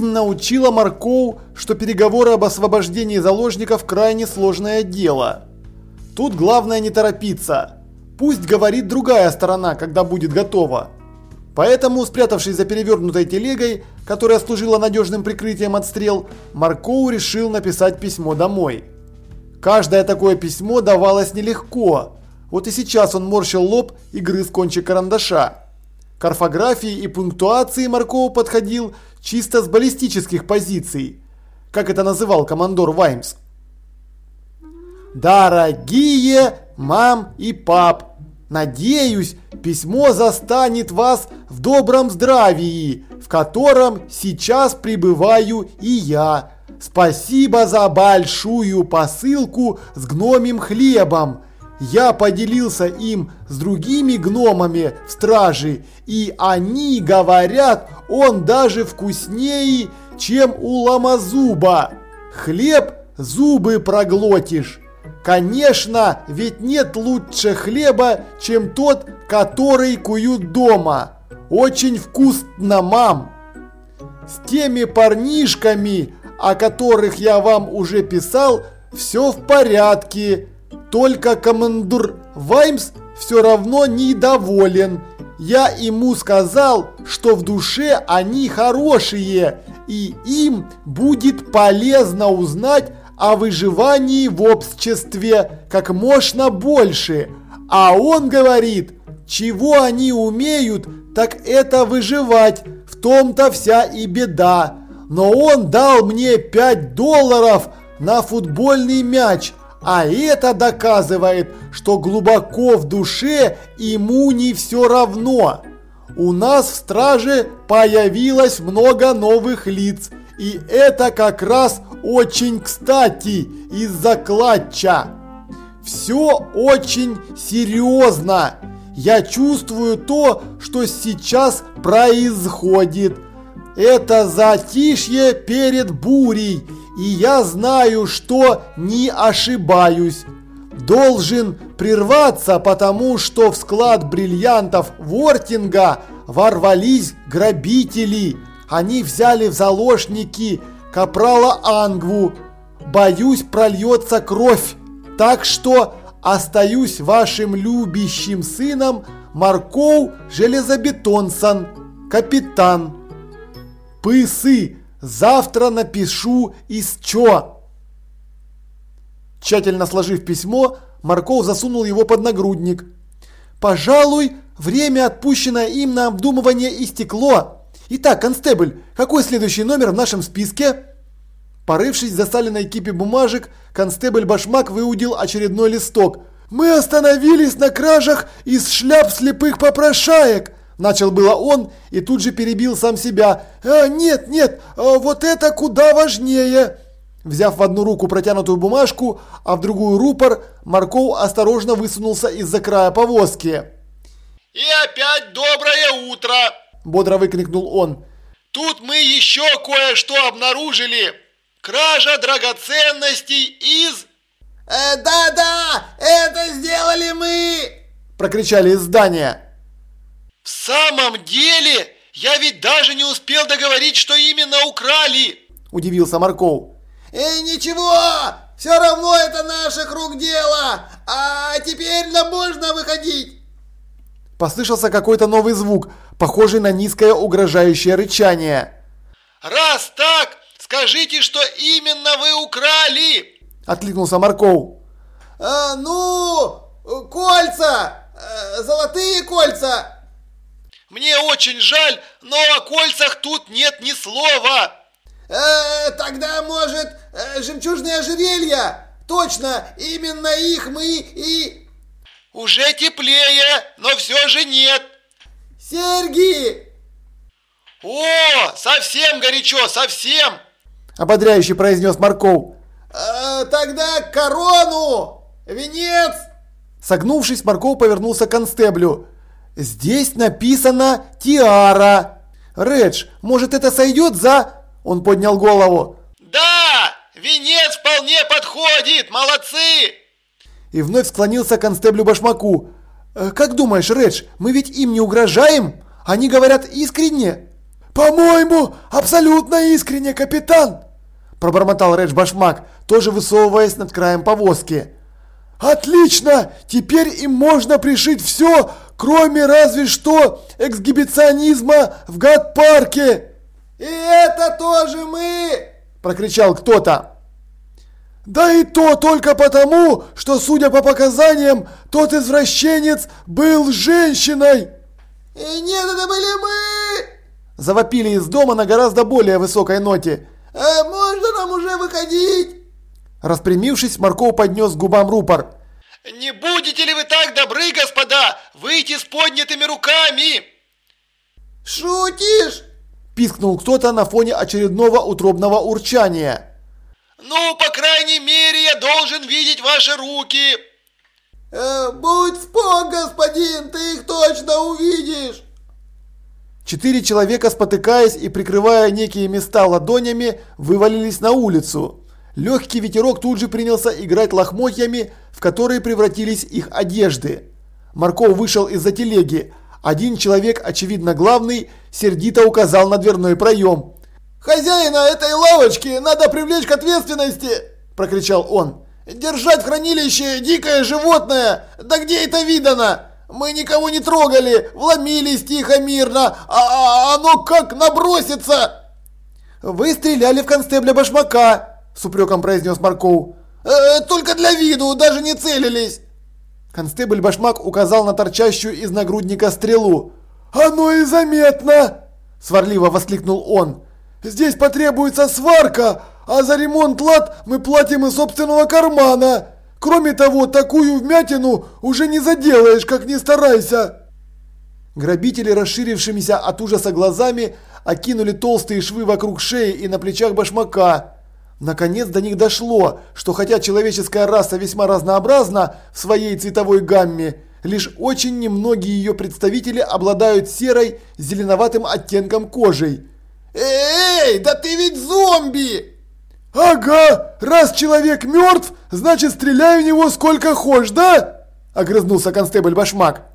Жизнь научила Маркоу, что переговоры об освобождении заложников крайне сложное дело. Тут главное не торопиться. Пусть говорит другая сторона, когда будет готова. Поэтому, спрятавшись за перевернутой телегой, которая служила надежным прикрытием от стрел, Маркоу решил написать письмо домой. Каждое такое письмо давалось нелегко. Вот и сейчас он морщил лоб и грыз кончик карандаша. К орфографии и пунктуации Маркоу подходил чисто с баллистических позиций, как это называл командор Ваймс. «Дорогие мам и пап, надеюсь, письмо застанет вас в добром здравии, в котором сейчас пребываю и я. Спасибо за большую посылку с гномим хлебом. Я поделился им с другими гномами в страже, и они говорят, он даже вкуснее, чем у ломозуба. Хлеб зубы проглотишь. Конечно, ведь нет лучше хлеба, чем тот, который куют дома. Очень вкусно, мам. С теми парнишками, о которых я вам уже писал, все в порядке. Только командур Ваймс все равно недоволен. Я ему сказал, что в душе они хорошие, и им будет полезно узнать о выживании в обществе как можно больше. А он говорит, чего они умеют, так это выживать, в том-то вся и беда. Но он дал мне 5 долларов на футбольный мяч, а это доказывает, что глубоко в душе ему не все равно. У нас в страже появилось много новых лиц, и это как раз очень кстати из-за клатча. Все очень серьезно. Я чувствую то, что сейчас происходит. Это затишье перед бурей, и я знаю, что не ошибаюсь. Должен прерваться, потому что в склад бриллиантов Вортинга ворвались грабители. Они взяли в заложники капрала Ангву. Боюсь, прольется кровь. Так что остаюсь вашим любящим сыном Маркоу Железобетонсон, капитан. Пысы, завтра напишу из чё. Тщательно сложив письмо, Марков засунул его под нагрудник. «Пожалуй, время, отпущенное им на обдумывание, истекло. Итак, констебль, какой следующий номер в нашем списке?» Порывшись в засаленной кипе бумажек, констебль Башмак выудил очередной листок. «Мы остановились на кражах из шляп слепых попрошаек!» Начал было он и тут же перебил сам себя. «А, «Нет, нет, а вот это куда важнее!» Взяв в одну руку протянутую бумажку, а в другую рупор, Марков осторожно высунулся из-за края повозки. «И опять доброе утро!» – бодро выкрикнул он. «Тут мы еще кое-что обнаружили! Кража драгоценностей из...» э, «Да-да, это сделали мы!» – прокричали из здания. «В самом деле, я ведь даже не успел договорить, что именно украли!» – удивился Марков. «Эй, ничего! Все равно это наших рук дело! А теперь нам можно выходить!» Послышался какой-то новый звук, похожий на низкое угрожающее рычание. «Раз так, скажите, что именно вы украли!» Откликнулся Марков. А, «Ну, кольца! Э, золотые кольца!» «Мне очень жаль, но о кольцах тут нет ни слова!» Э, тогда, может, э, жемчужные ожерелья? Точно, именно их мы и... Уже теплее, но все же нет. Серьги! О, совсем горячо, совсем! Ободряюще произнес Марков. Э, тогда корону! Венец! Согнувшись, Марков повернулся к констеблю. Здесь написано «Тиара». Редж, может это сойдет за... Он поднял голову. «Да! Венец вполне подходит! Молодцы!» И вновь склонился к констеблю Башмаку. «Э, «Как думаешь, Редж, мы ведь им не угрожаем? Они говорят искренне?» «По-моему, абсолютно искренне, капитан!» Пробормотал Редж Башмак, тоже высовываясь над краем повозки. «Отлично! Теперь им можно пришить все, кроме разве что эксгибиционизма в гад-парке!» «И это тоже мы!» – прокричал кто-то. Да и то только потому, что, судя по показаниям, тот извращенец был женщиной. И нет, это были мы! Завопили из дома на гораздо более высокой ноте. А можно нам уже выходить? Распрямившись, Марков поднес к губам рупор. Не будете ли вы так добры, господа, выйти с поднятыми руками? Шутишь? Пискнул кто-то на фоне очередного утробного урчания. Ну, по крайней мере, я должен видеть ваши руки. Э, будь спок, господин, ты их точно увидишь. Четыре человека, спотыкаясь и прикрывая некие места ладонями, вывалились на улицу. Легкий ветерок тут же принялся играть лохмотьями, в которые превратились их одежды. Марков вышел из-за телеги. Один человек, очевидно главный, сердито указал на дверной проем. «Хозяина этой лавочки надо привлечь к ответственности!» – прокричал он. «Держать хранилище дикое животное! Да где это видано? Мы никого не трогали, вломились тихо, мирно, а, а оно как набросится!» «Вы стреляли в констебля Башмака!» – с упреком произнес Марков. «Э, «Только для виду, даже не целились!» Констебль Башмак указал на торчащую из нагрудника стрелу. «Оно и заметно!» – сварливо воскликнул он. Здесь потребуется сварка, а за ремонт лад мы платим из собственного кармана. Кроме того, такую вмятину уже не заделаешь, как ни старайся. Грабители, расширившимися от ужаса глазами, окинули толстые швы вокруг шеи и на плечах башмака. Наконец до них дошло, что хотя человеческая раса весьма разнообразна в своей цветовой гамме, лишь очень немногие ее представители обладают серой зеленоватым оттенком кожей. Эй, да ты ведь зомби! Ага, раз человек мертв, значит стреляй в него сколько хочешь, да? Огрызнулся констебль Башмак.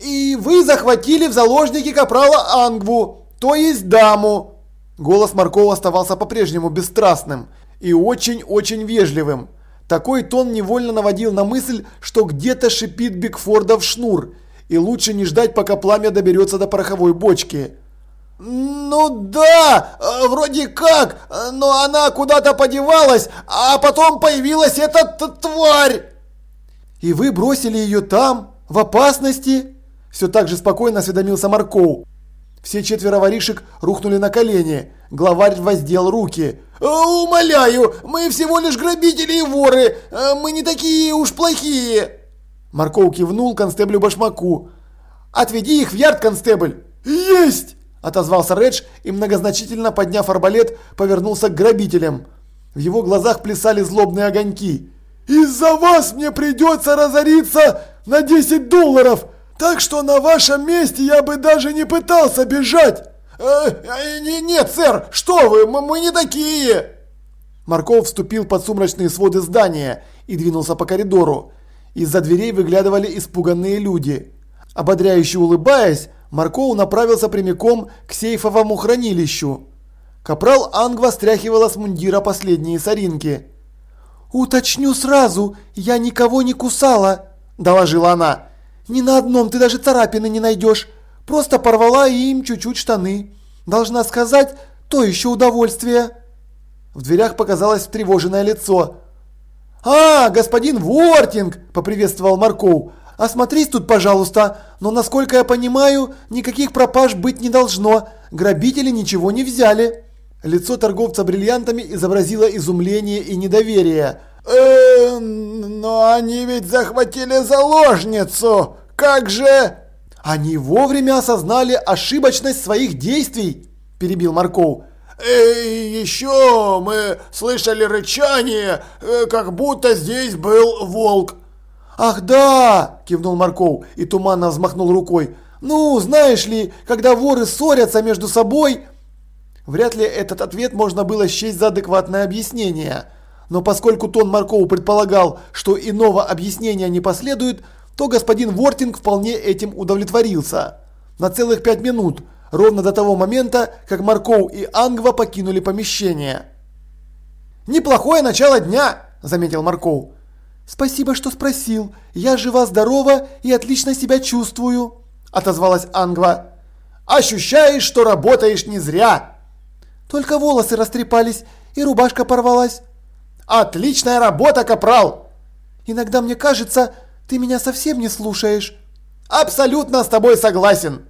И вы захватили в заложники капрала Ангву, то есть даму. Голос Маркова оставался по-прежнему бесстрастным и очень-очень вежливым. Такой тон невольно наводил на мысль, что где-то шипит Бигфорда в шнур, и лучше не ждать, пока пламя доберется до пороховой бочки. «Ну да, э, вроде как, но она куда-то подевалась, а потом появилась эта тварь!» «И вы бросили ее там, в опасности?» Все так же спокойно осведомился Маркоу. Все четверо воришек рухнули на колени. Главарь воздел руки. «Э, «Умоляю, мы всего лишь грабители и воры, э, мы не такие уж плохие!» Маркоу кивнул констеблю Башмаку. «Отведи их в ярд, констебль!» «Есть!» Отозвался Редж и, многозначительно подняв арбалет, повернулся к грабителям. В его глазах плясали злобные огоньки. «Из-за вас мне придется разориться на 10 долларов, так что на вашем месте я бы даже не пытался бежать!» э, э, «Нет, сэр, что вы, мы, мы не такие!» Марков вступил под сумрачные своды здания и двинулся по коридору. Из-за дверей выглядывали испуганные люди. Ободряюще улыбаясь, Маркоу направился прямиком к сейфовому хранилищу. Капрал Ангва стряхивала с мундира последние соринки. «Уточню сразу, я никого не кусала», – доложила она. «Ни на одном ты даже царапины не найдешь. Просто порвала им чуть-чуть штаны. Должна сказать, то еще удовольствие». В дверях показалось встревоженное лицо. «А, господин Вортинг!» – поприветствовал Маркоу. Осмотрись тут, пожалуйста, но, насколько я понимаю, никаких пропаж быть не должно. Грабители ничего не взяли». Лицо торговца бриллиантами изобразило изумление и недоверие. «Э, но они ведь захватили заложницу! Как же...» «Они вовремя осознали ошибочность своих действий», – перебил Марков. «Эй, еще мы слышали рычание, э, как будто здесь был волк». «Ах да!» – кивнул Марков и туманно взмахнул рукой. «Ну, знаешь ли, когда воры ссорятся между собой...» Вряд ли этот ответ можно было счесть за адекватное объяснение. Но поскольку Тон Маркову предполагал, что иного объяснения не последует, то господин Вортинг вполне этим удовлетворился. На целых пять минут, ровно до того момента, как Маркоу и Ангва покинули помещение. «Неплохое начало дня», – заметил Маркоу. «Спасибо, что спросил. Я жива-здорова и отлично себя чувствую», – отозвалась Ангва. «Ощущаешь, что работаешь не зря». «Только волосы растрепались и рубашка порвалась». «Отличная работа, капрал!» «Иногда мне кажется, ты меня совсем не слушаешь». «Абсолютно с тобой согласен!»